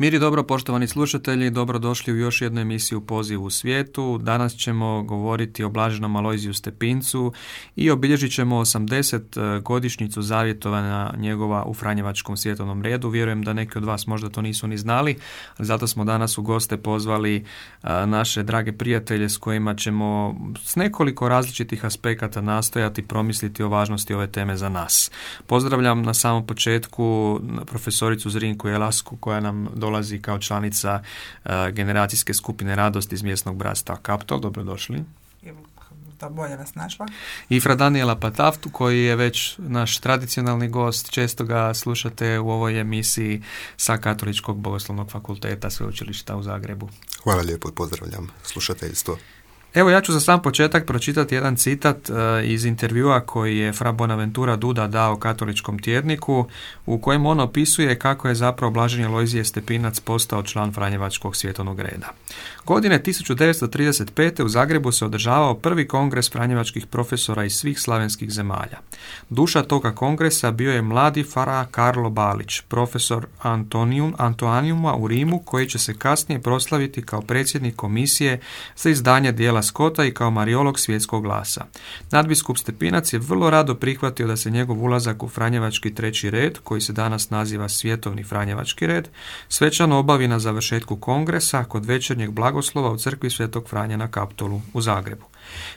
Mir i dobro, poštovani slušatelji, dobrodošli u još jednu emisiju Poziv u svijetu. Danas ćemo govoriti o Blaženom Alojziju Stepincu i obilježit ćemo 80 e, godišnjicu zavjetovanja njegova u Franjevačkom svjetovnom redu. Vjerujem da neki od vas možda to nisu ni znali, ali zato smo danas u goste pozvali e, naše drage prijatelje s kojima ćemo s nekoliko različitih aspekata nastojati promisliti o važnosti ove teme za nas. Pozdravljam na samom početku profesoricu Zrinku Jelasku koja nam dolazi kao članica e, generacijske skupine radosti iz mjesnog bratstva Kaptol. Dobrodošli. To bolje vas našla. I Fra Daniela Pataftu koji je već naš tradicionalni gost. Često ga slušate u ovoj emisiji sa Katoličkog bogoslovnog fakulteta Sveučilišta u Zagrebu. Hvala lijepo i pozdravljam slušateljstvo. Evo ja ću za sam početak pročitati jedan citat e, iz intervjua koji je Fra Bonaventura Duda dao katoličkom tjedniku u kojem on opisuje kako je zapravo Blaženje Lojzije Stepinac postao član Franjevačkog svjetovnog reda. Godine 1935. u Zagrebu se održavao prvi kongres Franjevačkih profesora iz svih slavenskih zemalja. Duša toga kongresa bio je mladi fara Karlo Balić, profesor Antonium, Antoaniuma u Rimu koji će se kasnije proslaviti kao predsjednik komisije za izdanje dijela Skota i kao mariolog svjetskog glasa. Nadbiskup Stepinac je vrlo rado prihvatio da se njegov ulazak u Franjevački treći red, koji se danas naziva Svjetovni Franjevački red, svečano obavi na završetku kongresa kod večernjeg blagoslova u crkvi Svetog Franja na Kaptolu u Zagrebu.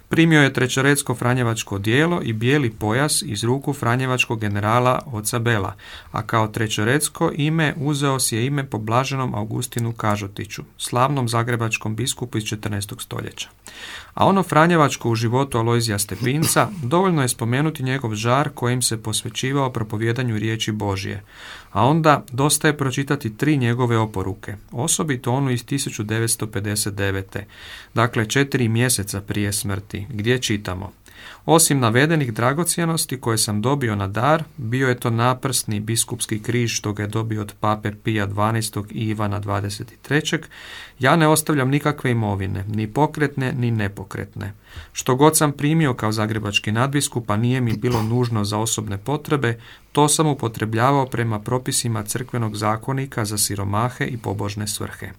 Primio je trećorecko franjevačko dijelo i bijeli pojas iz ruku franjevačkog generala oca Bela, a kao trećorecko ime uzeo si je ime po blaženom Augustinu Kažotiću, slavnom zagrebačkom biskupu iz 14. stoljeća. A ono Franjevačko u životu Alojzija Stepinca dovoljno je spomenuti njegov žar kojim se posvećivao propovjedanju riječi Božije. A onda dosta je pročitati tri njegove oporuke, osobito onu iz 1959. Dakle, četiri mjeseca prije smrti, gdje čitamo osim navedenih dragocjenosti koje sam dobio na dar, bio je to naprsni biskupski križ što ga je dobio od pape Pija 12. i Ivana 23. Ja ne ostavljam nikakve imovine, ni pokretne, ni nepokretne. Što god sam primio kao zagrebački nadbiskup, a nije mi bilo nužno za osobne potrebe, to sam upotrebljavao prema propisima crkvenog zakonika za siromahe i pobožne svrhe.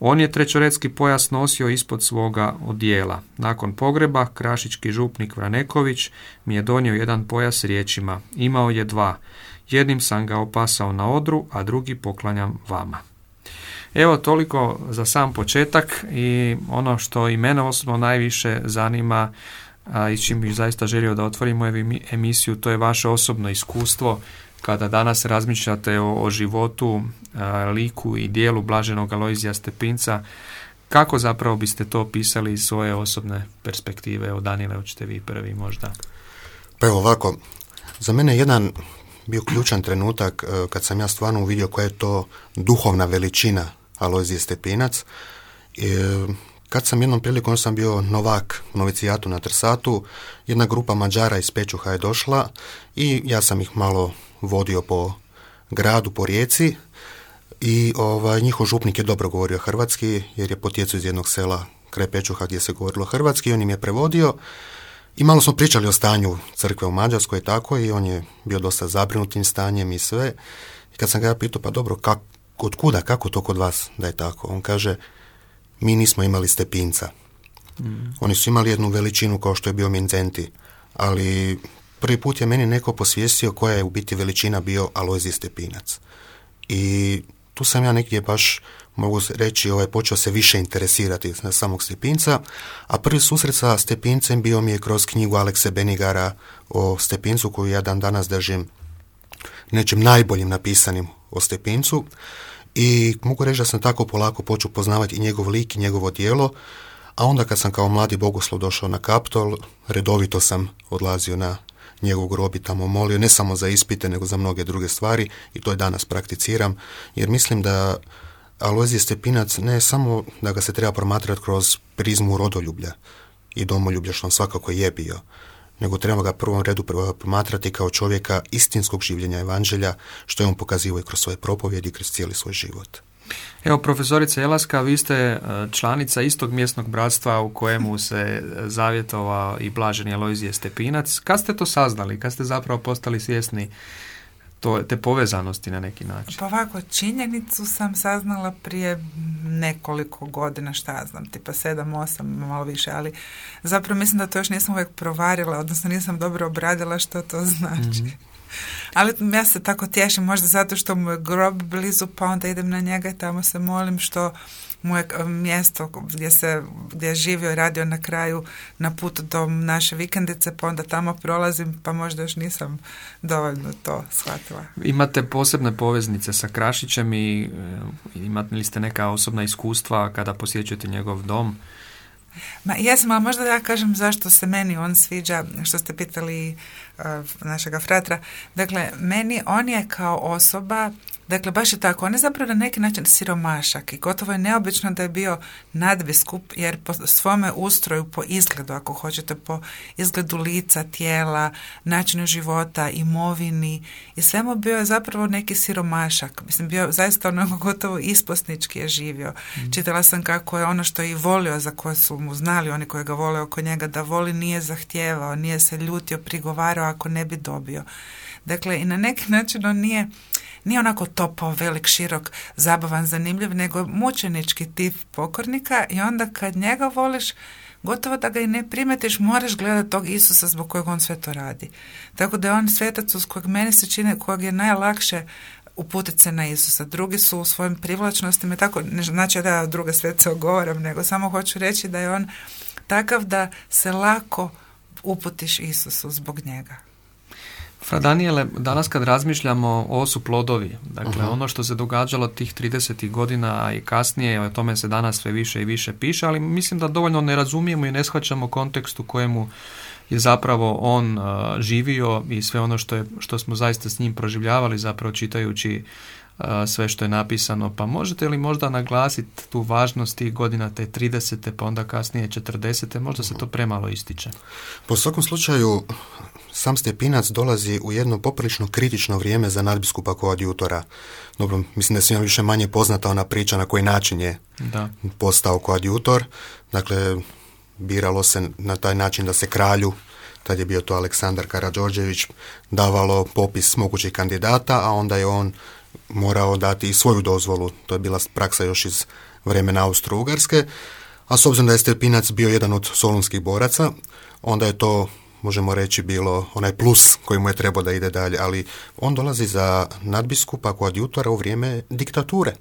On je trećorecki pojas nosio ispod svoga odijela. Nakon pogreba, krašički župnik Vraneković mi je donio jedan pojas riječima. Imao je dva. Jednim sam ga opasao na odru, a drugi poklanjam vama. Evo toliko za sam početak i ono što i mene osobno najviše zanima a, i čim bih zaista želio da otvorimo emisiju, to je vaše osobno iskustvo kada danas razmišljate o, o životu, liku i dijelu Blaženog Alojzija Stepinca, kako zapravo biste to opisali iz svoje osobne perspektive? O Danile, hoćete vi prvi možda? Pa evo ovako, za mene je jedan bio ključan trenutak e, kad sam ja stvarno uvidio koja je to duhovna veličina Alojzije Stepinac. E, kad sam jednom prilikom sam bio novak u novicijatu na Trsatu, jedna grupa Mađara iz Pečuha je došla i ja sam ih malo vodio po gradu, po rijeci i ovaj, njihov župnik je dobro govorio hrvatski jer je potjecao iz jednog sela kraj Pečuha gdje se govorilo hrvatski i on im je prevodio i malo smo pričali o stanju crkve u Mađarskoj i tako i on je bio dosta zabrinutim stanjem i sve. I kad sam ga ja pitao, pa dobro, kak, od kuda, kako to kod vas da je tako? On kaže, mi nismo imali stepinca. Mm. Oni su imali jednu veličinu kao što je bio Mincenti, ali prvi put je meni neko posvijestio koja je u biti veličina bio Alojzije Stepinac. I tu sam ja negdje baš, mogu reći, ovaj, počeo se više interesirati na samog Stepinca, a prvi susret sa Stepincem bio mi je kroz knjigu Alekse Benigara o Stepincu koju ja dan danas držim nečim najboljim napisanim o Stepincu i mogu reći da sam tako polako počeo poznavati i njegov lik i njegovo djelo, a onda kad sam kao mladi bogoslov došao na Kaptol, redovito sam odlazio na njegov grob i tamo molio, ne samo za ispite, nego za mnoge druge stvari i to je danas prakticiram, jer mislim da Alojzije Stepinac ne samo da ga se treba promatrati kroz prizmu rodoljublja i domoljublja, što on svakako je bio, nego treba ga prvom redu promatrati kao čovjeka istinskog življenja evanđelja, što je on pokazivao i kroz svoje propovjedi i kroz cijeli svoj život. Evo, profesorica Jelaska, vi ste e, članica istog mjesnog bratstva u kojemu se zavjetovao i blaženi Alojzije Stepinac. Kad ste to saznali? Kad ste zapravo postali svjesni to, te povezanosti na neki način? Pa ovako, činjenicu sam saznala prije nekoliko godina, šta ja znam, tipa sedam, osam, malo više, ali zapravo mislim da to još nisam uvijek provarila, odnosno nisam dobro obradila što to znači. Mhm. Ali ja se tako tješim, možda zato što mu je grob blizu, pa onda idem na njega i tamo se molim što mu je mjesto gdje, se, gdje je živio i radio na kraju na putu do naše vikendice, pa onda tamo prolazim, pa možda još nisam dovoljno to shvatila. Imate posebne poveznice sa Krašićem i e, imate li ste neka osobna iskustva kada posjećujete njegov dom? Ma jesam, ali možda ja kažem zašto se meni on sviđa, što ste pitali uh, našega fratra. Dakle, meni on je kao osoba Dakle, baš je tako. On je zapravo na neki način siromašak i gotovo je neobično da je bio nadbiskup jer po svome ustroju, po izgledu, ako hoćete, po izgledu lica, tijela, načinu života, imovini i svemu bio je zapravo neki siromašak. Mislim, bio zaista onako gotovo isposnički je živio. Mm. Čitala sam kako je ono što je i volio, za koje su mu znali oni koji ga vole oko njega, da voli nije zahtijevao, nije se ljutio, prigovarao ako ne bi dobio. Dakle, i na neki način on nije nije onako topao, velik, širok, zabavan, zanimljiv, nego mučenički tip pokornika i onda kad njega voliš, gotovo da ga i ne primetiš, moraš gledati tog Isusa zbog kojeg on sve to radi. Tako da je on svetac uz kojeg meni se čine, kojeg je najlakše uputiti se na Isusa. Drugi su u svojim privlačnostima, tako, ne znači da ja druge svece ogovaram, nego samo hoću reći da je on takav da se lako uputiš Isusu zbog njega. Fra Daniele, danas kad razmišljamo, ovo su plodovi. Dakle, uh ono što se događalo tih 30. godina i kasnije, o tome se danas sve više i više piše, ali mislim da dovoljno ne razumijemo i ne shvaćamo kontekst u kojemu je zapravo on uh, živio i sve ono što, je, što smo zaista s njim proživljavali zapravo čitajući sve što je napisano. Pa možete li možda naglasiti tu važnost tih godina te 30. pa onda kasnije 40. Možda se to premalo ističe. Po svakom slučaju sam Stepinac dolazi u jedno poprilično kritično vrijeme za nadbiskupa koadjutora. Dobro, mislim da je svima više manje poznata ona priča na koji način je da. postao koadjutor. Dakle, biralo se na taj način da se kralju tad je bio to Aleksandar Karadžorđević, davalo popis mogućih kandidata, a onda je on morao dati i svoju dozvolu. To je bila praksa još iz vremena Austro-Ugarske. A s obzirom da je Stepinac bio jedan od solunskih boraca, onda je to, možemo reći, bilo onaj plus koji mu je trebao da ide dalje. Ali on dolazi za nadbiskupa koadjutora u vrijeme diktature,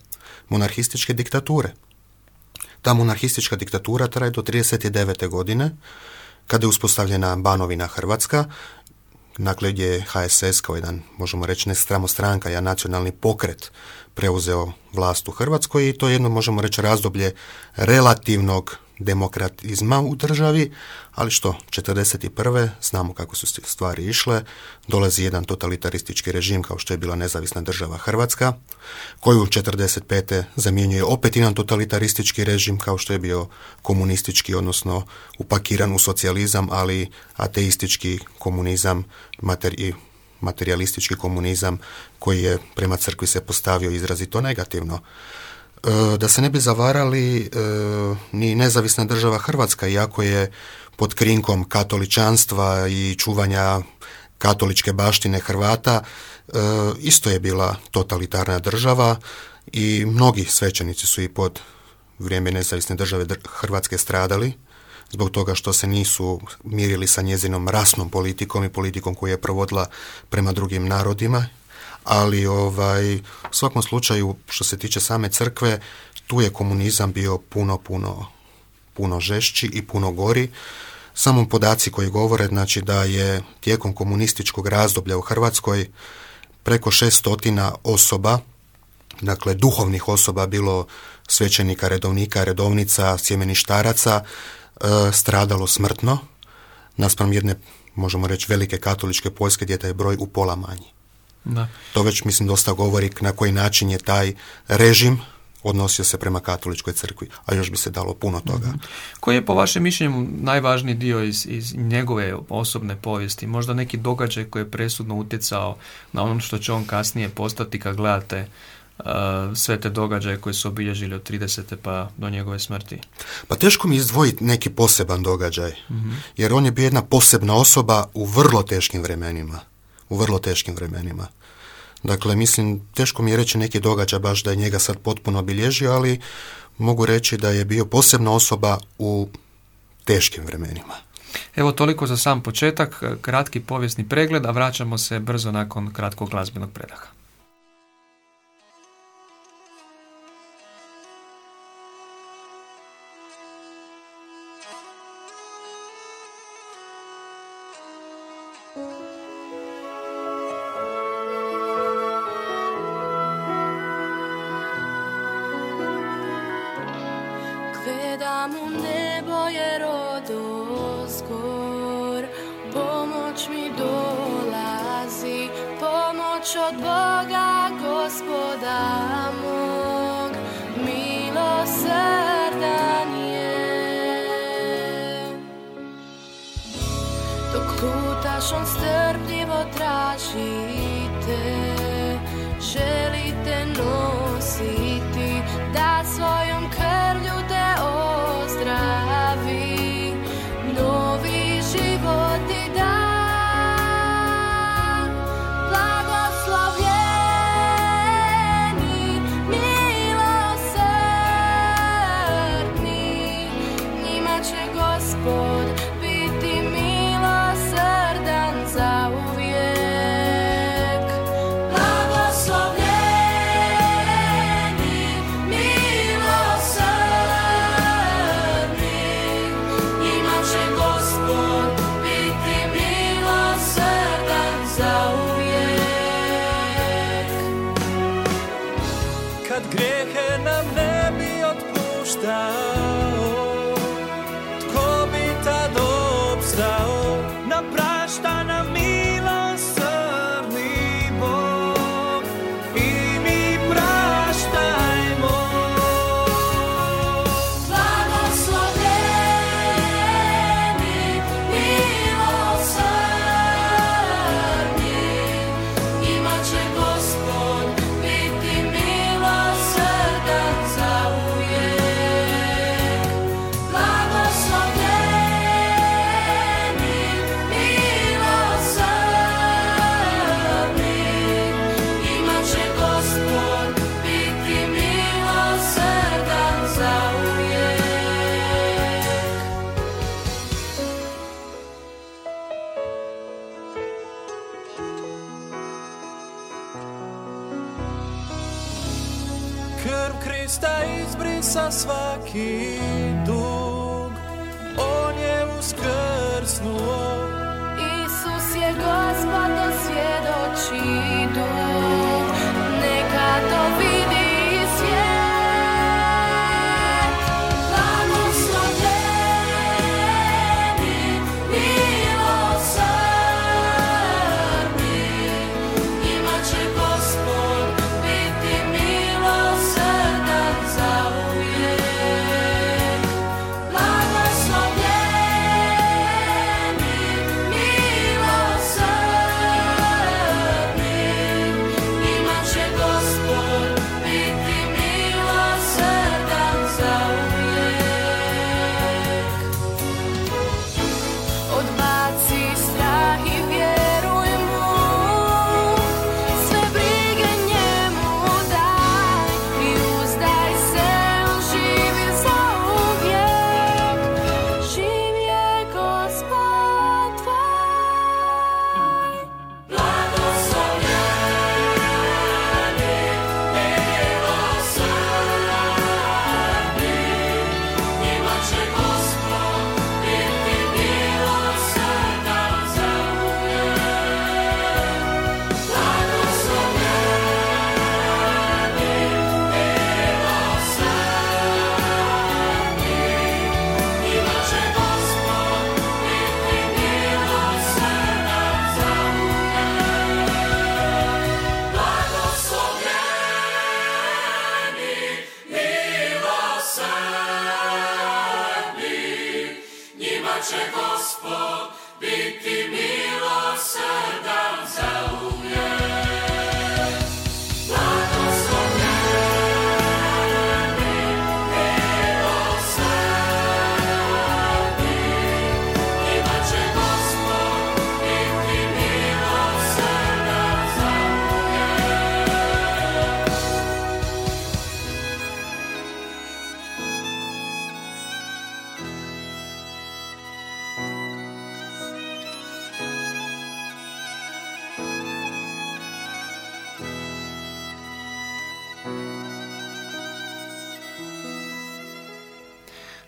monarhističke diktature. Ta monarhistička diktatura traje do 39. godine, kada je uspostavljena Banovina Hrvatska dakle gdje je HSS kao jedan, možemo reći, ne stramo stranka, ja nacionalni pokret preuzeo vlast u Hrvatskoj i to je jedno, možemo reći, razdoblje relativnog demokratizma u državi, ali što, 1941. znamo kako su stvari išle, dolazi jedan totalitaristički režim kao što je bila nezavisna država Hrvatska, koju 1945. zamjenjuje opet jedan totalitaristički režim kao što je bio komunistički, odnosno upakiran u socijalizam, ali ateistički komunizam i materialistički komunizam koji je prema crkvi se postavio izrazito negativno. E, da se ne bi zavarali e, ni nezavisna država Hrvatska, iako je pod krinkom katoličanstva i čuvanja katoličke baštine Hrvata, e, isto je bila totalitarna država i mnogi svećenici su i pod vrijeme nezavisne države Hrvatske stradali zbog toga što se nisu mirili sa njezinom rasnom politikom i politikom koju je provodila prema drugim narodima ali ovaj, u svakom slučaju što se tiče same crkve, tu je komunizam bio puno, puno, puno žešći i puno gori. Samo podaci koji govore znači da je tijekom komunističkog razdoblja u Hrvatskoj preko šestotina osoba, dakle duhovnih osoba, bilo svećenika, redovnika, redovnica, sjemeništaraca, e, stradalo smrtno, naspram jedne, možemo reći, velike katoličke Poljske gdje taj broj u pola manji. Da. To već mislim dosta govori na koji način je taj režim odnosio se prema katoličkoj crkvi, a još bi se dalo puno toga. mm Koji je po vašem mišljenju najvažniji dio iz, iz njegove osobne povijesti? Možda neki događaj koji je presudno utjecao na ono što će on kasnije postati kad gledate sve te događaje koje su obilježili od 30. pa do njegove smrti? Pa teško mi izdvojiti neki poseban događaj, jer on je bio jedna posebna osoba u vrlo teškim vremenima. U vrlo teškim vremenima. Dakle, mislim, teško mi je reći neki događaj baš da je njega sad potpuno obilježio, ali mogu reći da je bio posebna osoba u teškim vremenima. Evo toliko za sam početak, kratki povijesni pregled, a vraćamo se brzo nakon kratkog glazbenog predaha. od Boga gospoda mog, milosrdan je. Dok lutaš on strpi, here.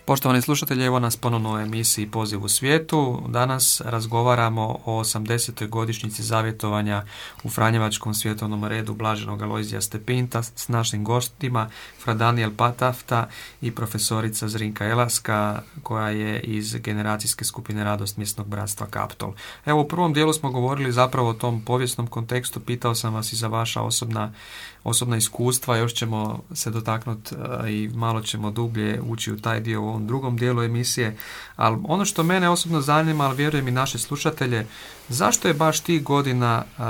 Poštovani slušatelji, evo nas ponovno u emisiji Poziv u svijetu. Danas razgovaramo o 80. godišnjici zavjetovanja u Franjevačkom svjetovnom redu Blaženog Alojzija Stepinta s našim gostima Fra Daniel Patafta i profesorica Zrinka Elaska koja je iz generacijske skupine Radost mjesnog bratstva Kaptol. Evo u prvom dijelu smo govorili zapravo o tom povijesnom kontekstu, pitao sam vas i za vaša osobna osobna iskustva, još ćemo se dotaknuti e, i malo ćemo dublje ući u taj dio u ovom drugom dijelu emisije, ali ono što mene osobno zanima, ali vjerujem i naše slušatelje, zašto je baš tih godina uh,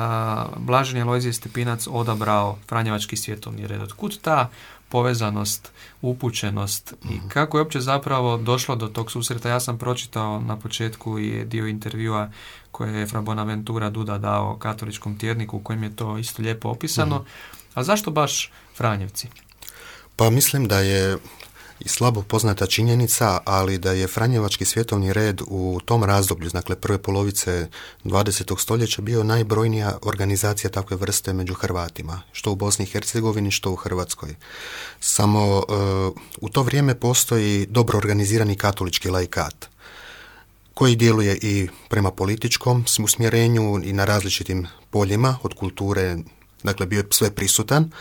Blaženje Lojzije Stepinac odabrao Franjevački svjetovni red? Otkud ta povezanost, upućenost i mhm. kako je uopće zapravo došlo do tog susreta. Ja sam pročitao na početku i dio intervjua koje je Fra Bonaventura Duda dao katoličkom tjedniku u kojem je to isto lijepo opisano. Mhm. A zašto baš Franjevci? Pa mislim da je i slabo poznata činjenica, ali da je Franjevački svjetovni red u tom razdoblju, dakle prve polovice 20. stoljeća, bio najbrojnija organizacija takve vrste među Hrvatima, što u Bosni i Hercegovini, što u Hrvatskoj. Samo e, u to vrijeme postoji dobro organizirani katolički laikat koji djeluje i prema političkom usmjerenju i na različitim poljima od kulture dakle bio je sve prisutan,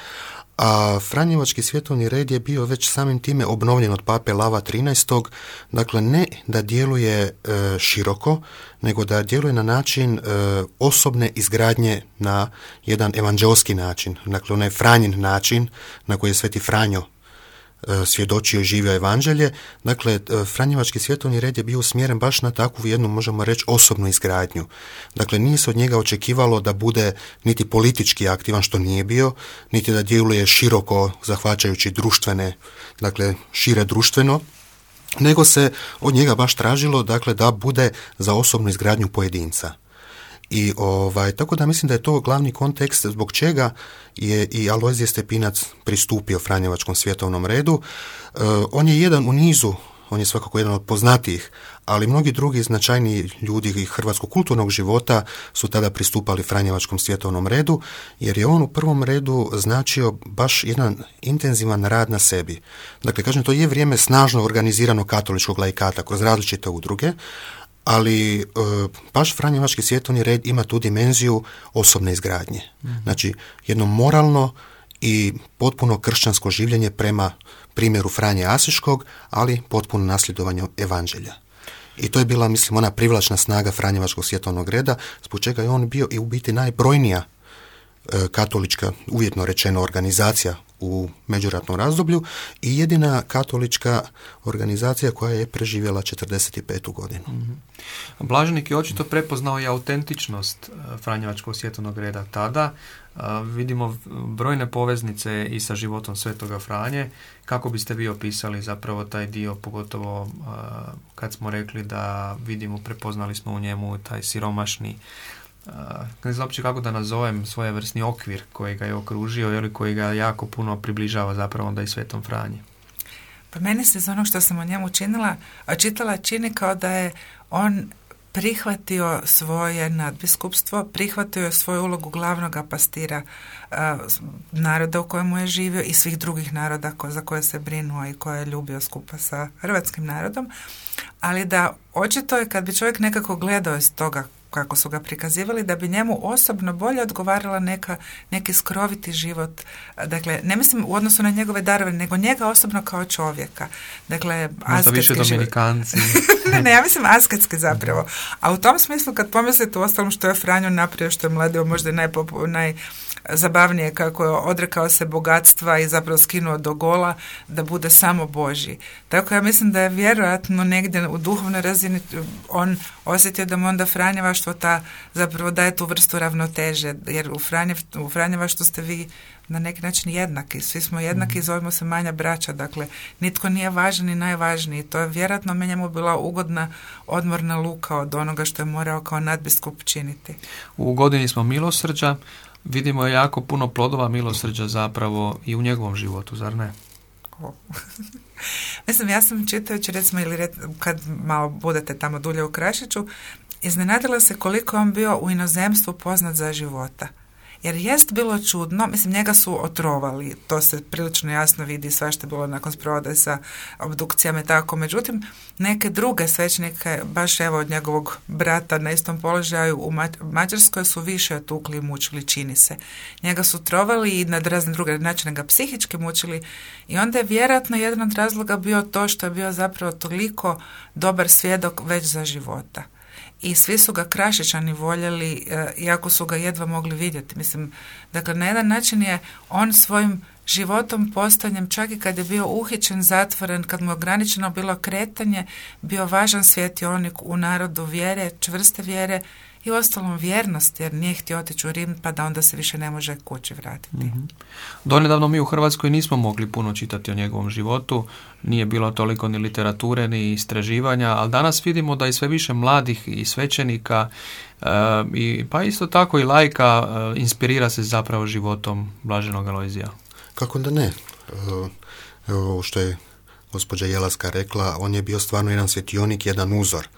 a Franjevački svjetovni red je bio već samim time obnovljen od pape Lava 13. Dakle, ne da djeluje e, široko, nego da djeluje na način e, osobne izgradnje na jedan evanđelski način, dakle onaj Franjin način na koji je Sveti Franjo svjedočio i živio evanđelje. Dakle, e, Franjevački svjetovni red je bio usmjeren baš na takvu jednu, možemo reći, osobnu izgradnju. Dakle, nije se od njega očekivalo da bude niti politički aktivan, što nije bio, niti da djeluje široko, zahvaćajući društvene, dakle, šire društveno, nego se od njega baš tražilo, dakle, da bude za osobnu izgradnju pojedinca. I ovaj, tako da mislim da je to glavni kontekst zbog čega je i Alojzije Stepinac pristupio Franjevačkom svjetovnom redu. E, on je jedan u nizu, on je svakako jedan od poznatijih, ali mnogi drugi značajni ljudi hrvatskog kulturnog života su tada pristupali Franjevačkom svjetovnom redu, jer je on u prvom redu značio baš jedan intenzivan rad na sebi. Dakle, kažem, to je vrijeme snažno organizirano katoličkog lajkata kroz različite udruge, ali e, baš Franjevački svjetovni red ima tu dimenziju osobne izgradnje. Mhm. Znači, jedno moralno i potpuno kršćansko življenje prema primjeru Franje Asiškog, ali potpuno nasljedovanje evanđelja. I to je bila, mislim, ona privlačna snaga Franjevačkog svjetovnog reda, zbog čega je on bio i u biti najbrojnija e, katolička, uvjetno rečeno, organizacija u međuratnom razdoblju i jedina katolička organizacija koja je preživjela 45. godinu. mm Blaženik je očito prepoznao i autentičnost e, Franjevačkog svjetovnog reda tada. E, vidimo brojne poveznice i sa životom Svetoga Franje. Kako biste vi opisali zapravo taj dio, pogotovo e, kad smo rekli da vidimo, prepoznali smo u njemu taj siromašni ne znam uopće kako da nazovem svojevrsni okvir koji ga je okružio ili koji ga jako puno približava zapravo onda i Svetom Franji. Pa meni se iz onog što sam o njemu činila, a čitala čini kao da je on prihvatio svoje nadbiskupstvo, prihvatio je svoju ulogu glavnog pastira naroda u kojemu je živio i svih drugih naroda ko, za koje se brinuo i koje je ljubio skupa sa hrvatskim narodom, ali da očito je kad bi čovjek nekako gledao iz toga kako su ga prikazivali, da bi njemu osobno bolje odgovarala neka, neki skroviti život. Dakle, ne mislim u odnosu na njegove darove, nego njega osobno kao čovjeka. Dakle, Možda više dominikanci. ne, ne, ja mislim asketski zapravo. A u tom smislu kad pomislite u ostalom što je Franjo napravio, što je mladio možda najpopu, naj zabavnije kako je odrekao se bogatstva i zapravo skinuo do gola da bude samo Boži. Tako ja mislim da je vjerojatno negdje u duhovnoj razini on osjetio da mu onda Franjevaštvo ta zapravo daje tu vrstu ravnoteže, jer u, Franjev, u Franjevaštvu ste vi na neki način jednaki. Svi smo jednaki i mhm. zovemo se manja braća. Dakle, nitko nije važan i najvažniji. To je vjerojatno me njemu bila ugodna odmorna luka od onoga što je morao kao nadbiskup činiti. U godini smo milosrđa, vidimo jako puno plodova milosrđa zapravo i u njegovom životu, zar ne? Mislim, ja sam čitajući recimo ili kad malo budete tamo dulje u Krašiću, iznenadila se koliko on bio u inozemstvu poznat za života. Jer jest bilo čudno, mislim njega su otrovali, to se prilično jasno vidi sve što je bilo nakon sprovode sa obdukcijama i tako. Međutim, neke druge svećnike, baš evo od njegovog brata na istom položaju u Mađarskoj su više tukli i mučili, čini se. Njega su trovali i na razne druge načine ga psihički mučili i onda je vjerojatno jedan od razloga bio to što je bio zapravo toliko dobar svjedok već za života i svi su ga krašičani voljeli, e, iako su ga jedva mogli vidjeti. Mislim, dakle, na jedan način je on svojim životom, postojanjem, čak i kad je bio uhićen, zatvoren, kad mu je ograničeno bilo kretanje, bio važan svjetionik u narodu vjere, čvrste vjere i ostalom vjernost, jer nije htio otići u Rim, pa da onda se više ne može kući vratiti. Mm-hmm. Donedavno mi u Hrvatskoj nismo mogli puno čitati o njegovom životu, nije bilo toliko ni literature ni istraživanja, ali danas vidimo da i sve više mladih i svećenika e, i pa isto tako i lajka e, inspirira se zapravo životom Blaženog Alojzija. Kako da ne? E, evo što je gospođa Jelaska rekla, on je bio stvarno jedan svjetionik, jedan uzor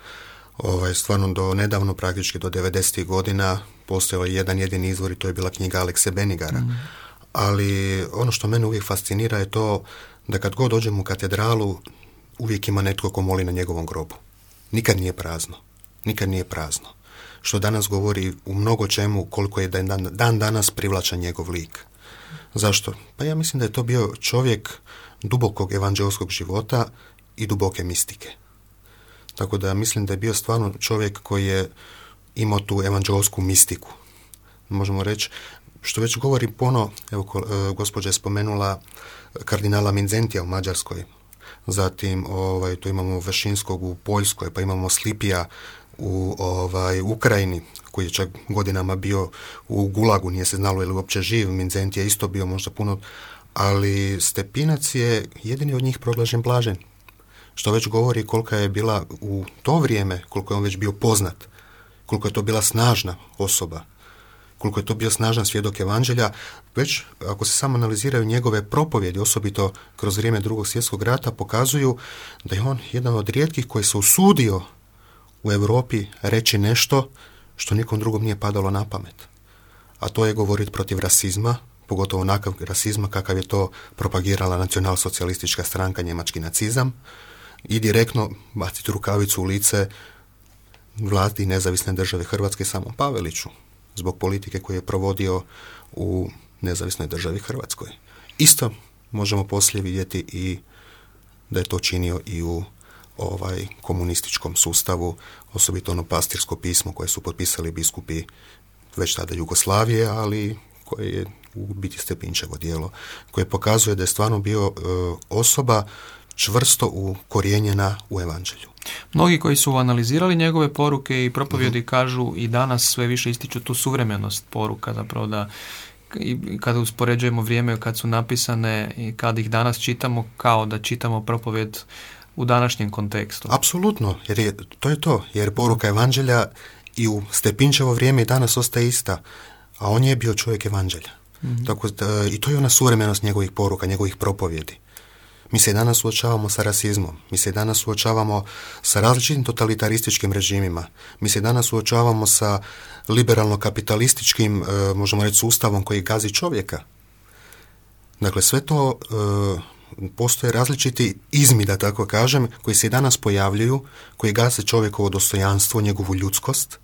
ovaj, stvarno do nedavno, praktički do 90. godina, postojao je jedan jedini izvor i to je bila knjiga Alekse Benigara. Mm. Ali ono što mene uvijek fascinira je to da kad god dođem u katedralu, uvijek ima netko ko moli na njegovom grobu. Nikad nije prazno. Nikad nije prazno. Što danas govori u mnogo čemu koliko je dan, dan danas privlačan njegov lik. Zašto? Pa ja mislim da je to bio čovjek dubokog evanđelskog života i duboke mistike. Tako da mislim da je bio stvarno čovjek koji je imao tu evanđelsku mistiku. Možemo reći, što već govori puno, evo e, gospođa je spomenula kardinala Minzentija u Mađarskoj, zatim ovaj, tu imamo Vašinskog u Poljskoj, pa imamo Slipija u ovaj, Ukrajini, koji je čak godinama bio u Gulagu, nije se znalo je li uopće živ, Minzent je isto bio možda puno, ali Stepinac je jedini od njih proglašen blažen što već govori kolika je bila u to vrijeme, koliko je on već bio poznat, koliko je to bila snažna osoba, koliko je to bio snažan svjedok evanđelja, već ako se samo analiziraju njegove propovjedi, osobito kroz vrijeme drugog svjetskog rata, pokazuju da je on jedan od rijetkih koji se usudio u Europi reći nešto što nikom drugom nije padalo na pamet. A to je govoriti protiv rasizma, pogotovo onakav rasizma kakav je to propagirala nacionalsocijalistička stranka njemački nacizam, i direktno baciti rukavicu u lice vladi nezavisne države Hrvatske samo Paveliću zbog politike koju je provodio u nezavisnoj državi Hrvatskoj. Isto možemo poslije vidjeti i da je to činio i u ovaj komunističkom sustavu, osobito ono pastirsko pismo koje su potpisali biskupi već tada Jugoslavije, ali koje je u biti Stepinčevo dijelo, koje pokazuje da je stvarno bio e, osoba čvrsto ukorijenjena u evanđelju. Mnogi koji su analizirali njegove poruke i propovjedi mhm. kažu i danas sve više ističu tu suvremenost poruka, zapravo da i kada uspoređujemo vrijeme kad su napisane i kad ih danas čitamo kao da čitamo propovjed u današnjem kontekstu. Apsolutno, jer je, to je to, jer poruka evanđelja i u Stepinčevo vrijeme i danas ostaje ista, a on je bio čovjek evanđelja. mm Tako da, I to je ona suvremenost njegovih poruka, njegovih propovjedi. Mi se i danas suočavamo sa rasizmom, mi se i danas suočavamo sa različitim totalitarističkim režimima, mi se i danas suočavamo sa liberalno-kapitalističkim, e, možemo reći, sustavom koji gazi čovjeka. Dakle, sve to e, postoje različiti izmi, da tako kažem, koji se i danas pojavljuju, koji gaze čovjekovo dostojanstvo, njegovu ljudskost,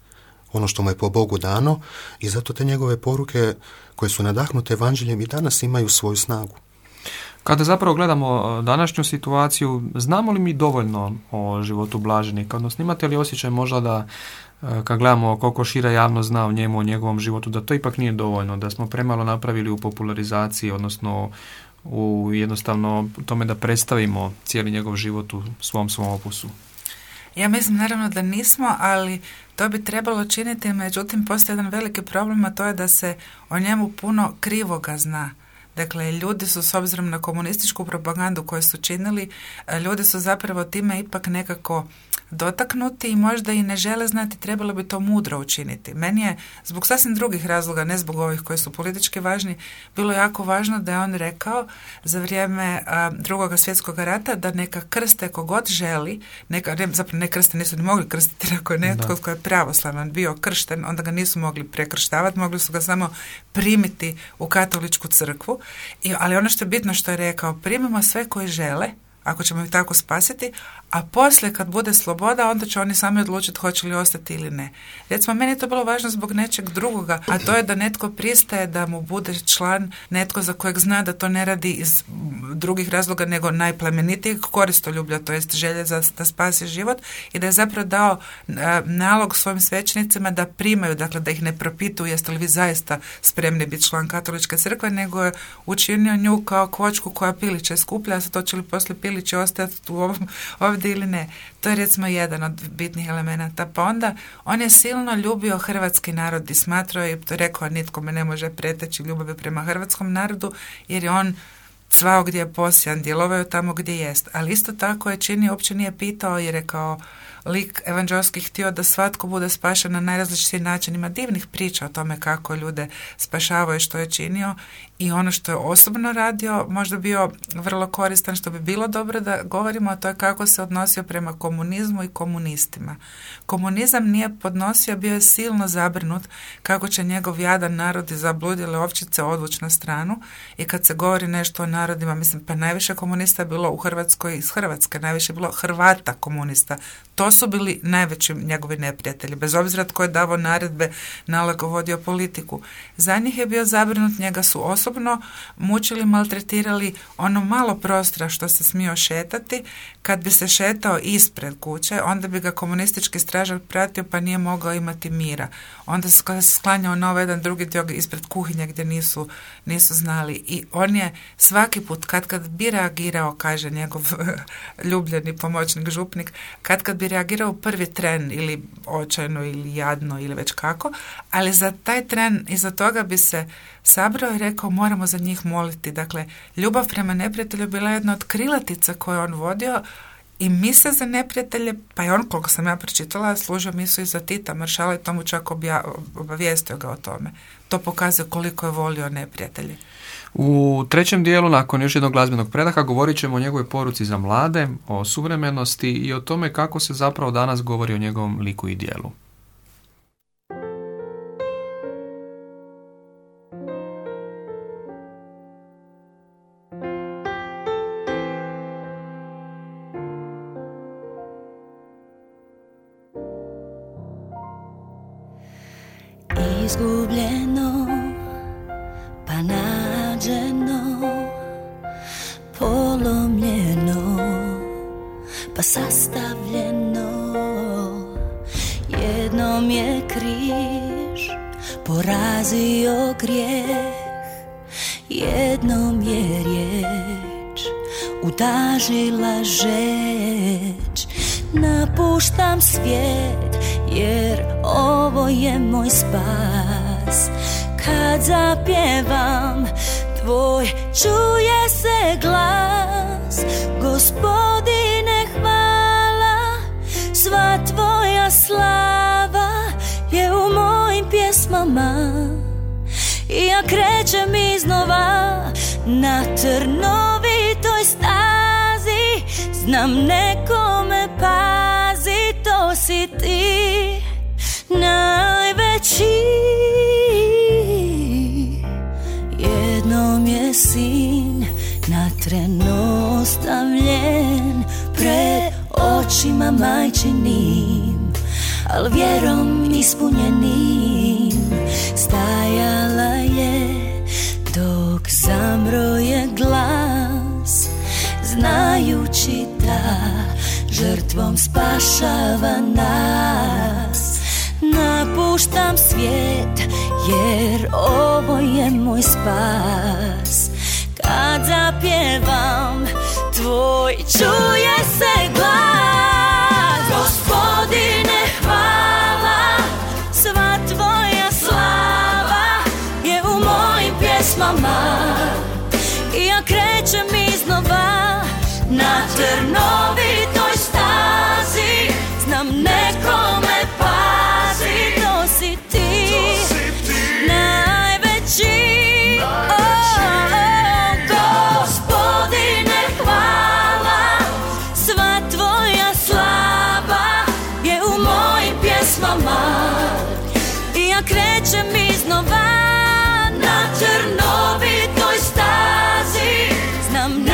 ono što mu je po Bogu dano i zato te njegove poruke koje su nadahnute evanđeljem i danas imaju svoju snagu. Kada zapravo gledamo e, današnju situaciju, znamo li mi dovoljno o životu blaženika? Odnosno, imate li osjećaj možda da e, kad gledamo koliko šira javno zna o njemu, o njegovom životu, da to ipak nije dovoljno, da smo premalo napravili u popularizaciji, odnosno u jednostavno tome da predstavimo cijeli njegov život u svom svom opusu? Ja mislim naravno da nismo, ali to bi trebalo činiti, međutim postoji jedan veliki problem, a to je da se o njemu puno krivoga zna. Dakle, ljudi su s obzirom na komunističku propagandu koju su činili, e, ljudi su zapravo time ipak nekako dotaknuti i možda i ne žele znati, trebalo bi to mudro učiniti. Meni je zbog sasvim drugih razloga, ne zbog ovih koji su politički važni, bilo jako važno da je on rekao za vrijeme drugog svjetskog rata da neka krste kogod želi, neka, ne, zapravo ne krste nisu ni mogli krstiti, ako je netko tko je pravoslavan bio kršten, onda ga nisu mogli prekrštavati, mogli su ga samo primiti u katoličku crkvu, I, ali ono što je bitno što je rekao, primimo sve koji žele, ako ćemo ih tako spasiti, a poslije kad bude sloboda, onda će oni sami odlučiti hoće li ostati ili ne. Recimo, meni je to bilo važno zbog nečeg drugoga, a to je da netko pristaje da mu bude član netko za kojeg zna da to ne radi iz drugih razloga nego najplemenitijeg koristoljublja, to jest želje za, da spasi život i da je zapravo dao nalog svojim svećnicima da primaju, dakle da ih ne propituju jeste li vi zaista spremni biti član katoličke crkve, nego je učinio nju kao kvočku koja piliće skuplja, a to će li poslije piliće ostati u ovom, ovdje ili ne. To je recimo jedan od bitnih elemenata. Pa onda on je silno ljubio hrvatski narod i smatrao i to rekao nitko me ne može preteći ljubavi prema hrvatskom narodu jer je on svao gdje je posijan, djelovao tamo gdje jest. Ali isto tako je čini, uopće nije pitao jer je kao lik evanđelski htio da svatko bude spašen na najrazličitiji način. Ima divnih priča o tome kako ljude spašavaju što je činio i ono što je osobno radio možda bio vrlo koristan što bi bilo dobro da govorimo a to je kako se odnosio prema komunizmu i komunistima. Komunizam nije podnosio, bio je silno zabrinut kako će njegov jadan narod i zabludile ovčice odvući na stranu i kad se govori nešto o narodima, mislim pa najviše komunista je bilo u Hrvatskoj iz Hrvatske, najviše je bilo Hrvata komunista. To su bili najveći njegovi neprijatelji, bez obzira tko je davao naredbe, nalago vodio politiku. Za njih je bio zabrinut, njega su osobno mučili, maltretirali ono malo prostora što se smio šetati. Kad bi se šetao ispred kuće, onda bi ga komunistički stražar pratio pa nije mogao imati mira. Onda se sklanjao na ovaj jedan drugi dio ispred kuhinje gdje nisu, nisu znali. I on je svaki put, kad kad bi reagirao, kaže njegov ljubljeni pomoćnik župnik, kad kad bi reagirao u prvi tren ili očajno ili jadno ili već kako, ali za taj tren iza toga bi se sabrao i rekao moramo za njih moliti. Dakle, ljubav prema neprijatelju bila jedna od krilatica koje on vodio i mise za neprijatelje, pa je on, koliko sam ja pročitala, služio misu i za Tita Maršala i tomu čak obavijestio ga o tome. To pokazuje koliko je volio neprijatelje. U trećem dijelu, nakon još jednog glazbenog predaha, govorit ćemo o njegovoj poruci za mlade, o suvremenosti i o tome kako se zapravo danas govori o njegovom liku i dijelu. Na trnovitoj stazi. Znam nekome pazi to si ti najveći. Sin na tren ostavljen pred očima majčinim al vjerom ispunjenim žrtvom spašava nas. Napuštam svijet jer ovo je moj spas. Kad zapjevam tvoj čuje se glas. Gospodine hvala sva tvoja slava je u mojim pjesmama. I ja krećem iznova na trnovitoj I'm not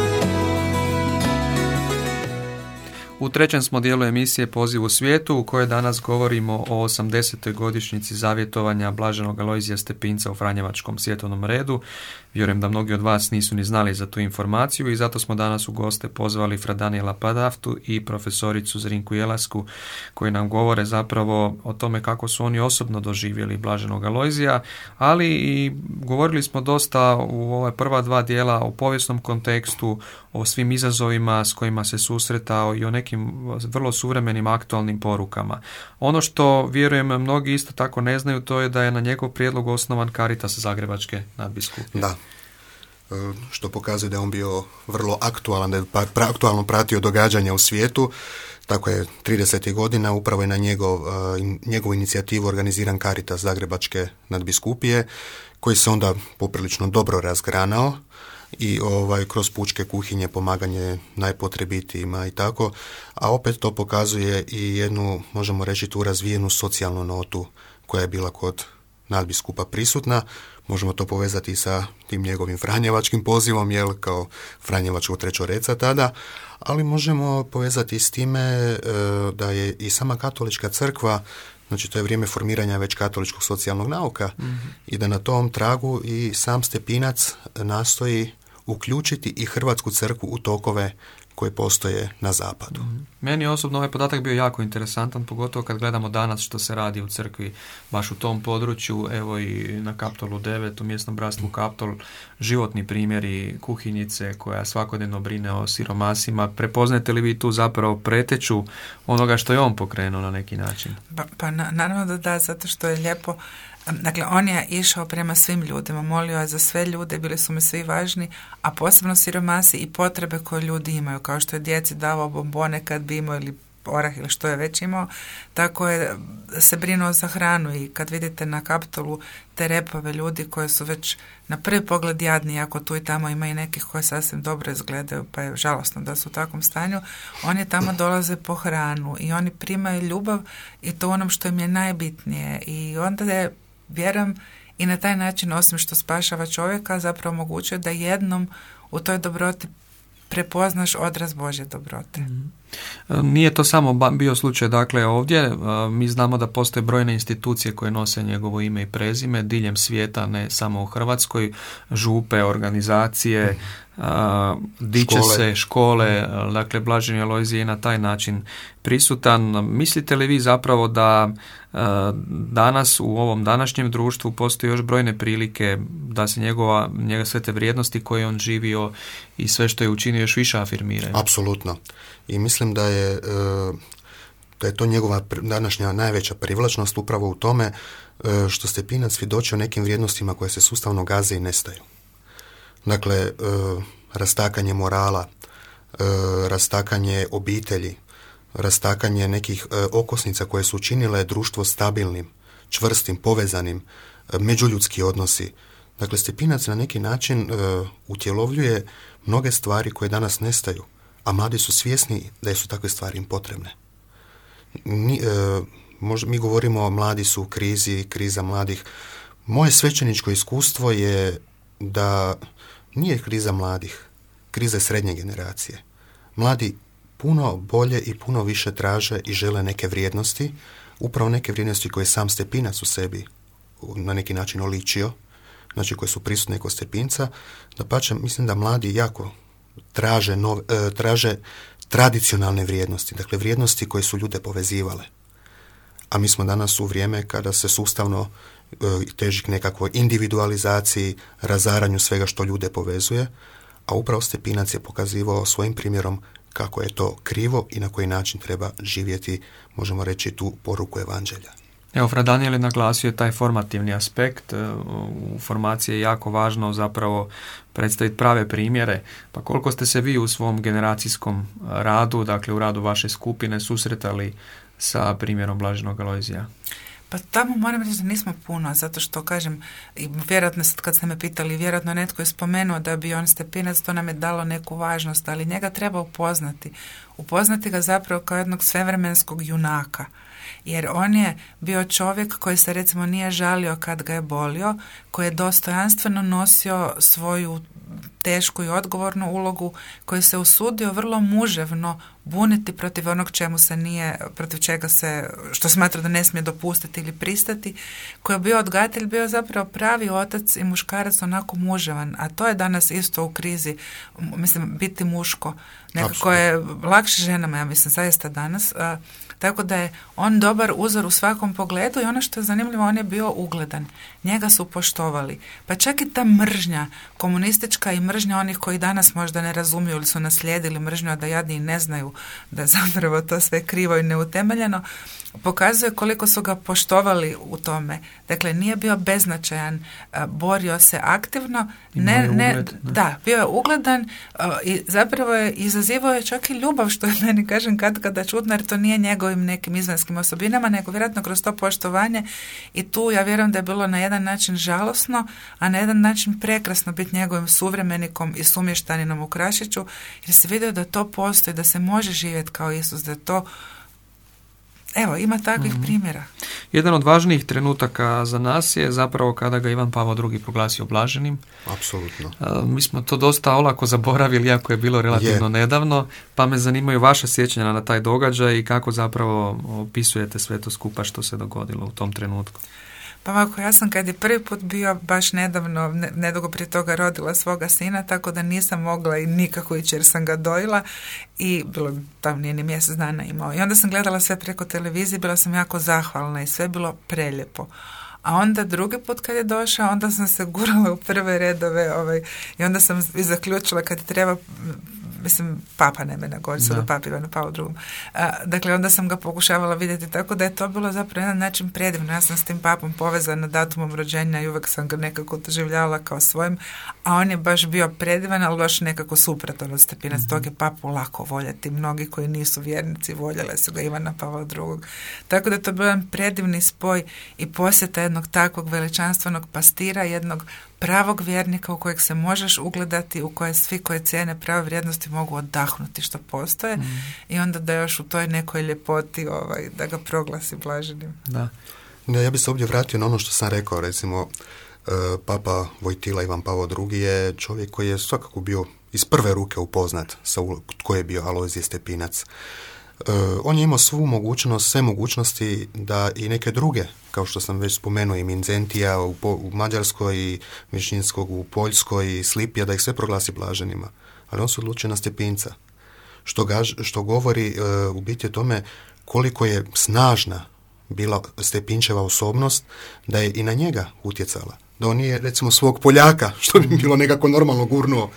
U trećem smo dijelu emisije Poziv u svijetu u kojoj danas govorimo o 80. godišnjici zavjetovanja Blaženog Alojzija Stepinca u Franjevačkom svjetovnom redu. Vjerujem da mnogi od vas nisu ni znali za tu informaciju i zato smo danas u goste pozvali Fra Daniela Padaftu i profesoricu Zrinku Jelasku koji nam govore zapravo o tome kako su oni osobno doživjeli Blaženog Alojzija, ali i govorili smo dosta u ove prva dva dijela o povijesnom kontekstu, o svim izazovima s kojima se susretao i o nekim vrlo suvremenim aktualnim porukama. Ono što vjerujem mnogi isto tako ne znaju to je da je na njegov prijedlog osnovan Caritas Zagrebačke nadbiskupije. Da, e, što pokazuje da je on bio vrlo aktualan, da je pa, aktualno pratio događanja u svijetu. Tako je 30. godina upravo je na njegov, e, njegovu inicijativu organiziran Caritas Zagrebačke nadbiskupije koji se onda poprilično dobro razgranao i ovaj kroz pučke kuhinje pomaganje najpotrebitijima i tako, a opet to pokazuje i jednu, možemo reći, tu razvijenu socijalnu notu koja je bila kod nadbiskupa prisutna. Možemo to povezati sa tim njegovim franjevačkim pozivom, jel, kao franjevačkog trećoreca tada, ali možemo povezati s time e, da je i sama katolička crkva Znači to je vrijeme formiranja već katoličkog socijalnog nauka mhm. i da na tom tragu i sam Stepinac nastoji uključiti i Hrvatsku crkvu u tokove koje postoje na zapadu. Meni osobno ovaj podatak bio jako interesantan, pogotovo kad gledamo danas što se radi u crkvi baš u tom području, evo i na Kaptolu 9, u mjesnom bratstvu Kaptol, životni primjeri kuhinjice koja svakodnevno brine o siromasima. Prepoznajete li vi tu zapravo preteću onoga što je on pokrenuo na neki način? Pa, pa naravno da da, zato što je lijepo Dakle, on je išao prema svim ljudima, molio je za sve ljude, bili su mi svi važni, a posebno siromasi i potrebe koje ljudi imaju, kao što je djeci davao bombone kad bi imao ili orah ili što je već imao, tako je se brinuo za hranu i kad vidite na kapitolu te repove ljudi koji su već na prvi pogled jadni, ako tu i tamo ima i nekih koji sasvim dobro izgledaju, pa je žalosno da su u takvom stanju, oni tamo dolaze po hranu i oni primaju ljubav i to onom što im je najbitnije i onda je vjerujem i na taj način osim što spašava čovjeka zapravo omogućuje da jednom u toj dobroti prepoznaš odraz Božje dobrote. Mhm. Nije to samo bio slučaj dakle ovdje, e, mi znamo da postoje brojne institucije koje nose njegovo ime i prezime diljem svijeta, ne samo u Hrvatskoj, župe, organizacije, mhm diče škole. se škole, dakle Blaženi Alojzije je na taj način prisutan. Mislite li vi zapravo da danas u ovom današnjem društvu postoje još brojne prilike da se njegova, njega sve te vrijednosti koje on živio i sve što je učinio još više afirmiraju? Apsolutno. I mislim da je e, da je to njegova današnja najveća privlačnost upravo u tome e, što Stepinac svjedoči o nekim vrijednostima koje se sustavno gaze i nestaju. Dakle, e, rastakanje morala, e, rastakanje obitelji, rastakanje nekih e, okosnica koje su učinile društvo stabilnim, čvrstim, povezanim, međuljudski odnosi. Dakle, Stepinac na neki način utjelovljuje mnoge stvari koje danas nestaju, a mladi su svjesni da su takve stvari im potrebne. Mi govorimo mladi su u krizi, kriza mladih. Moje svećeničko iskustvo je da nije kriza mladih, kriza srednje generacije. Mladi puno bolje i puno više traže i žele neke vrijednosti, upravo neke vrijednosti koje sam Stepinac u sebi na neki način oličio, znači koje su prisutne kod Stepinca, da pače, mislim da mladi jako traže, nov, e, traže tradicionalne vrijednosti, dakle vrijednosti koje su ljude povezivale. A mi smo danas u vrijeme kada se sustavno teži k nekakvoj individualizaciji, razaranju svega što ljude povezuje, a upravo Stepinac je pokazivao svojim primjerom kako je to krivo i na koji način treba živjeti, možemo reći, tu poruku evanđelja. Evo, Fra Daniel je naglasio taj formativni aspekt. E, u formaciji je jako važno zapravo predstaviti prave primjere. Pa koliko ste se vi u svom generacijskom radu, dakle u radu vaše skupine, susretali sa primjerom Blaženog Alojzija? Pa tamo moram reći da nismo puno, zato što kažem, i vjerojatno kad ste me pitali, vjerojatno netko je spomenuo da bi on stepinac, to nam je dalo neku važnost, ali njega treba upoznati. Upoznati ga zapravo kao jednog svevremenskog junaka. Jer on je bio čovjek koji se recimo nije žalio kad ga je bolio, koji je dostojanstveno nosio svoju tešku i odgovornu ulogu koji se usudio vrlo muževno buniti protiv onog čemu se nije, protiv čega se, što smatra da ne smije dopustiti ili pristati, koji je bio odgajatelj, bio zapravo pravi otac i muškarac onako muževan, a to je danas isto u krizi, mislim, biti muško, nekako je lakše ženama, ja mislim, zaista danas, tako da je on dobar uzor u svakom pogledu i ono što je zanimljivo, on je bio ugledan. Njega su poštovali. Pa čak i ta mržnja komunistička i mržnja onih koji danas možda ne razumiju ili su naslijedili mržnju, a da jadni ne znaju da zapravo to sve krivo i neutemeljeno, pokazuje koliko su ga poštovali u tome. Dakle, nije bio beznačajan, borio se aktivno, ne, ne, da, bio je ugledan i zapravo je izazivao je čak i ljubav, što je meni kažem kad kada čudno, jer to nije njegovim nekim izvanskim osobinama, nego vjerojatno kroz to poštovanje i tu ja vjerujem da je bilo na jedan način žalosno, a na jedan način prekrasno biti njegovim suvremenikom i sumještaninom u Krašiću, jer se vidio da to postoji, da se može živjeti kao Isus, da to Evo, ima takvih mm primjera. Jedan od važnijih trenutaka za nas je zapravo kada ga Ivan Pavao II proglasio blaženim. Apsolutno. mi smo to dosta olako zaboravili, iako je bilo relativno nedavno, pa me zanimaju vaše sjećanja na taj događaj i kako zapravo opisujete sve to skupa što se dogodilo u tom trenutku. Pa ovako, ja sam kad je prvi put bio baš nedavno, nedugo prije toga rodila svoga sina, tako da nisam mogla i nikako ići jer sam ga dojila i bilo tam nije ni mjesec dana imao. I onda sam gledala sve preko televizije, bila sam jako zahvalna i sve bilo preljepo. A onda drugi put kad je došao, onda sam se gurala u prve redove ovaj, i onda sam i zaključila kad treba mislim, papa ne na Goricu, do papi Ivana Pavla drugom. dakle, onda sam ga pokušavala vidjeti tako da je to bilo zapravo jedan način predivno. Ja sam s tim papom povezana datumom rođenja i uvek sam ga nekako doživljavala kao svojim, a on je baš bio predivan, ali baš nekako suprotan od Stepinac. Mm-hmm. Tog je papu lako voljeti. Mnogi koji nisu vjernici voljele su ga Ivana Pavla drugog. Tako da je to bio jedan predivni spoj i posjeta jednog takvog veličanstvenog pastira, jednog pravog vjernika u kojeg se možeš ugledati, u koje svi koje cijene prave vrijednosti mogu odahnuti što postoje mm. i onda da još u toj nekoj ljepoti ovaj, da ga proglasi blaženim. Da. Ja, ja bih se ovdje vratio na ono što sam rekao, recimo e, Papa Vojtila Ivan Pavo II je čovjek koji je svakako bio iz prve ruke upoznat sa tko je bio Alojzije Stepinac. E, on je imao svu mogućnost, sve mogućnosti da i neke druge, kao što sam već spomenuo, i Minzentija u, u Mađarskoj, i Višnjinskog u Poljskoj, i Slipija, da ih sve proglasi blaženima. Ali on se odlučio na Stepinca. Što, ga, što govori e, u biti o tome koliko je snažna bila Stepinčeva osobnost, da je i na njega utjecala. Da on nije, recimo, svog Poljaka, što bi bilo nekako normalno gurnuo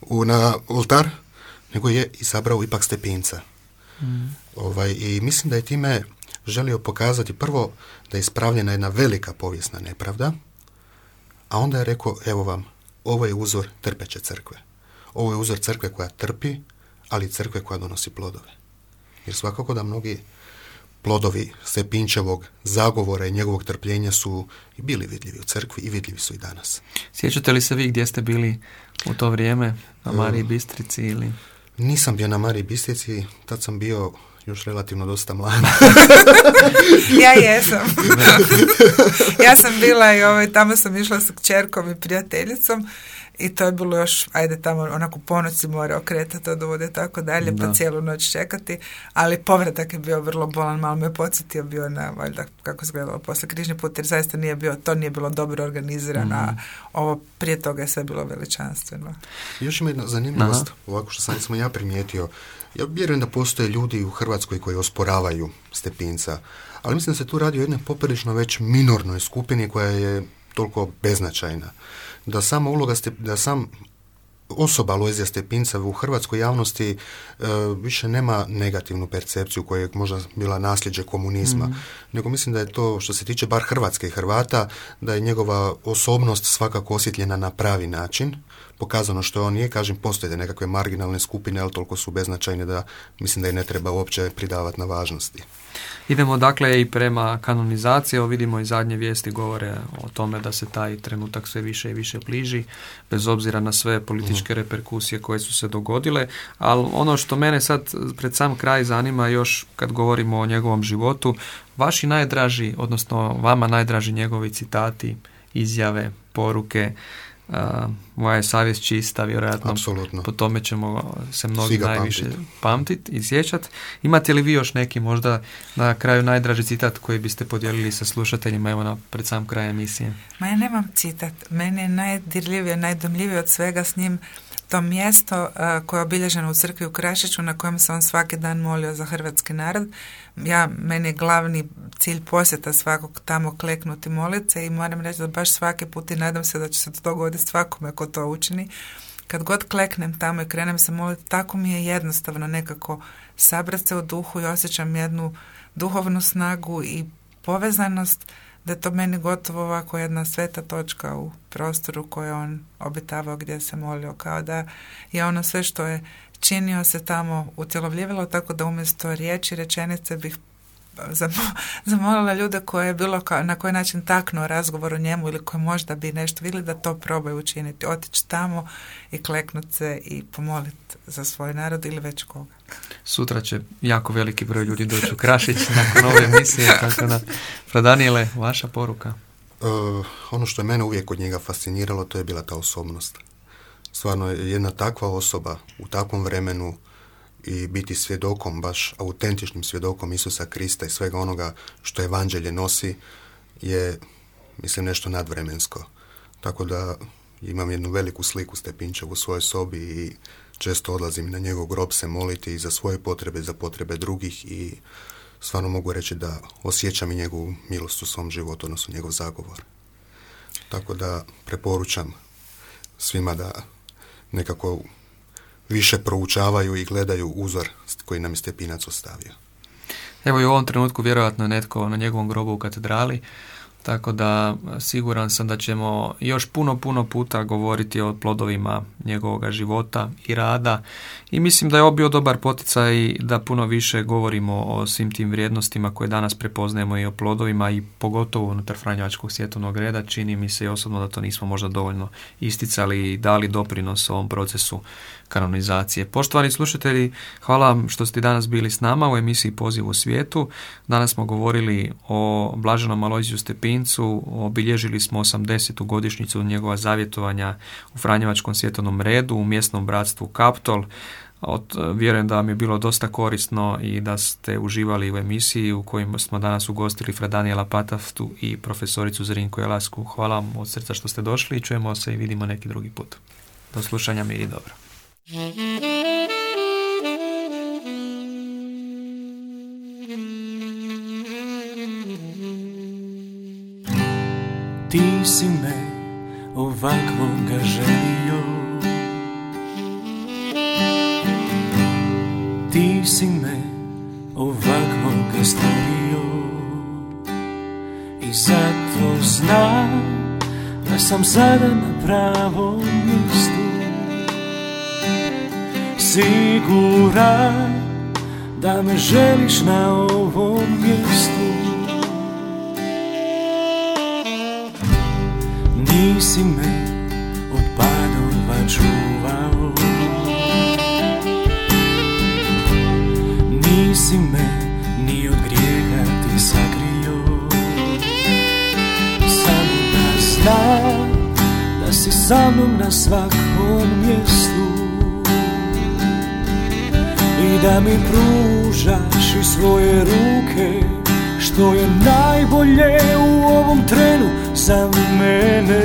u, na oltar, nego je izabrao ipak Stepinca. Ovaj, I mislim da je time želio pokazati prvo da je ispravljena jedna velika povijesna nepravda, a onda je rekao, evo vam, ovo je uzor trpeće crkve. Ovo je uzor crkve koja trpi, ali crkve koja donosi plodove. Jer svakako da mnogi plodovi Stepinčevog zagovora i njegovog trpljenja su i bili vidljivi u crkvi i vidljivi su i danas. Sjećate li se vi gdje ste bili u to vrijeme na Mariji Bistrici ili... Nisam bio na Mariji Bistrici, tad sam bio još relativno dosta mlad. ja jesam. ja sam bila i ovaj, tamo sam išla sa kćerkom i prijateljicom i to je bilo još, ajde tamo onako ponoć si mora okretati od vode tako dalje, pa cijelu noć čekati, ali povratak je bio vrlo bolan, malo me podsjetio bio na, valjda, kako se gledalo posle križni put, jer zaista nije bio, to nije bilo dobro organizirano, a mhm. ovo prije toga je sve bilo veličanstveno. Još ima jedna zanimljivost, ovako što sam, sam ja primijetio, ja vjerujem da postoje ljudi u Hrvatskoj koji osporavaju Stepinca, ali mislim da se tu radi o jednoj poprilično već minornoj skupini koja je toliko beznačajna. Da sama uloga, da sam osoba Lojzija Stepinca u hrvatskoj javnosti e, više nema negativnu percepciju koja je možda bila nasljeđe komunizma, mhm. nego mislim da je to što se tiče bar Hrvatske i Hrvata, da je njegova osobnost svakako osjetljena na pravi način, pokazano što on je. Kažem, postoje nekakve marginalne skupine, ali toliko su beznačajne da mislim da i ne treba uopće pridavati na važnosti. Idemo dakle i prema kanonizaciji, evo vidimo i zadnje vijesti govore o tome da se taj trenutak sve više i više bliži, bez obzira na sve političke mm. reperkusije koje su se dogodile, ali ono što mene sad pred sam kraj zanima još kad govorimo o njegovom životu, vaši najdraži, odnosno vama najdraži njegovi citati, izjave, poruke, moja je savjest čista, vjerojatno Apsolutno. po tome ćemo se mnogi najviše pamtiti i sjećati. Imate li vi još neki možda na kraju najdraži citat koji biste podijelili sa slušateljima evo na pred sam kraj emisije? Ma ja nemam citat. Meni je najdirljivije, najdomljivije od svega s njim to mjesto uh, koje je obilježeno u crkvi u Krašiću na kojem se on svaki dan molio za hrvatski narod. Ja, meni je glavni cilj posjeta svakog tamo kleknuti molice i moram reći da baš svaki put i nadam se da će se to dogoditi svakome ko to učini. Kad god kleknem tamo i krenem se moliti, tako mi je jednostavno nekako sabrati se u duhu i osjećam jednu duhovnu snagu i povezanost da je to meni gotovo ovako jedna sveta točka u prostoru koje on obitavao gdje se molio, kao da je ono sve što je činio se tamo utjelovljivalo, tako da umjesto riječi rečenice bih zamolila ljude koje je bilo kao, na koji način taknuo razgovor o njemu ili koji možda bi nešto vidjeli da to probaju učiniti. Otići tamo i kleknuti se i pomoliti za svoj narod ili već koga. Sutra će jako veliki broj ljudi doći u Krašić nakon ove emisije. Tako da, Fra Daniele, vaša poruka? Uh, ono što je mene uvijek od njega fasciniralo, to je bila ta osobnost. Stvarno je jedna takva osoba u takvom vremenu i biti svjedokom, baš autentičnim svjedokom Isusa Krista i svega onoga što evanđelje nosi je, mislim, nešto nadvremensko. Tako da imam jednu veliku sliku Stepinčev u svojoj sobi i često odlazim na njegov grob se moliti i za svoje potrebe, za potrebe drugih i stvarno mogu reći da osjećam i njegovu milost u svom životu, odnosno njegov zagovor. Tako da preporučam svima da nekako više proučavaju i gledaju uzor koji nam je Stepinac ostavio. Evo i u ovom trenutku vjerojatno je netko na njegovom grobu u katedrali, tako da siguran sam da ćemo još puno, puno puta govoriti o plodovima njegovog života i rada i mislim da je ovo bio dobar poticaj da puno više govorimo o svim tim vrijednostima koje danas prepoznajemo i o plodovima i pogotovo unutar Franjevačkog svjetovnog reda. Čini mi se i osobno da to nismo možda dovoljno isticali i dali doprinos ovom procesu kanonizacije. Poštovani slušatelji, hvala vam što ste danas bili s nama u emisiji Poziv u svijetu. Danas smo govorili o Blaženom Alojziju Stepincu, obilježili smo 80. godišnjicu njegova zavjetovanja u Franjevačkom svjetovnom redu, u mjesnom bratstvu Kaptol. Od, vjerujem da vam je bilo dosta korisno i da ste uživali u emisiji u kojima smo danas ugostili Daniela Pataftu i profesoricu Zrinko Jelasku. Hvala vam od srca što ste došli i čujemo se i vidimo neki drugi put. Do slušanja i dobro. Si me ovakvoga želio Ti si me ovakvoga stvorio I zato znam da sam sada na pravom mjestu. Siguran da me želiš na ovom mjestu Nisi me od padova čuvao. Nisi me ni od grijeha ti sakrio. Samo da znam da si sa mnom na svakom mjestu. I da mi pružaš i svoje ruke što je najbolje u ovom trenu za mene.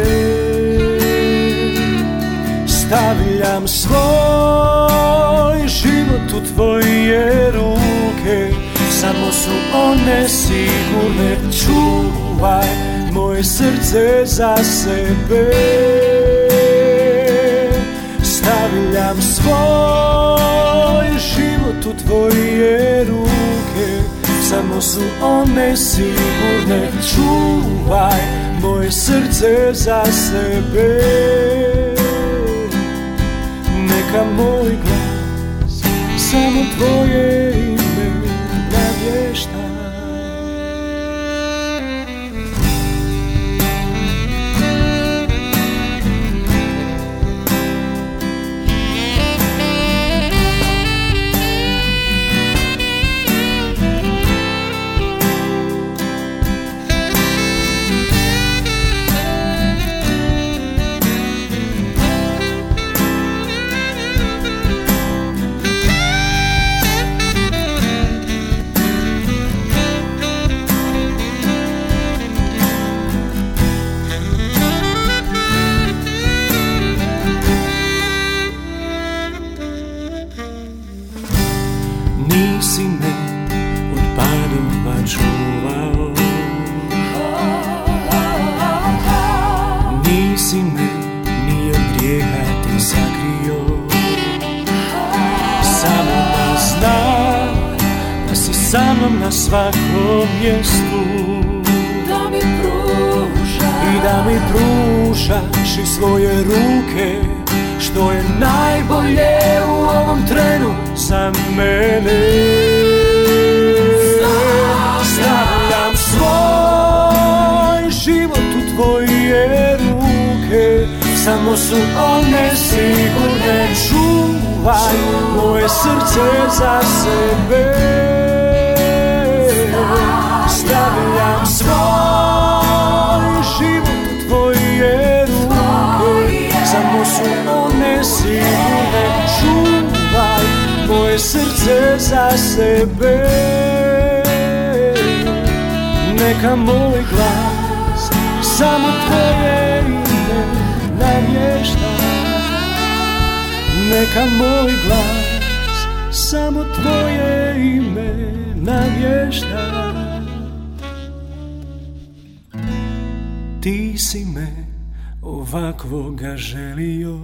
Stavljam svoj život u tvoje ruke samo su one sigurne. Čuvaj moje srce za sebe. Stavljam svoj život u tvoje ruke Samo su one sigurne. Čuvaj moje srce za sebe. Neka moj glas Samo tvoje svakom mjestu. Da mi pruža I da mi pružaš i svoje ruke Što je najbolje u ovom trenu za mene. Stavljam svoj život u tvoje ruke Samo su one sigurne. Čuvaj moje srce za sebe sigurne Čuvaj moje srce za sebe. Neka moj glas Samo tvoje ime navješta Neka moj glas Samo tvoje ime navješta Ti si me ovakvoga želio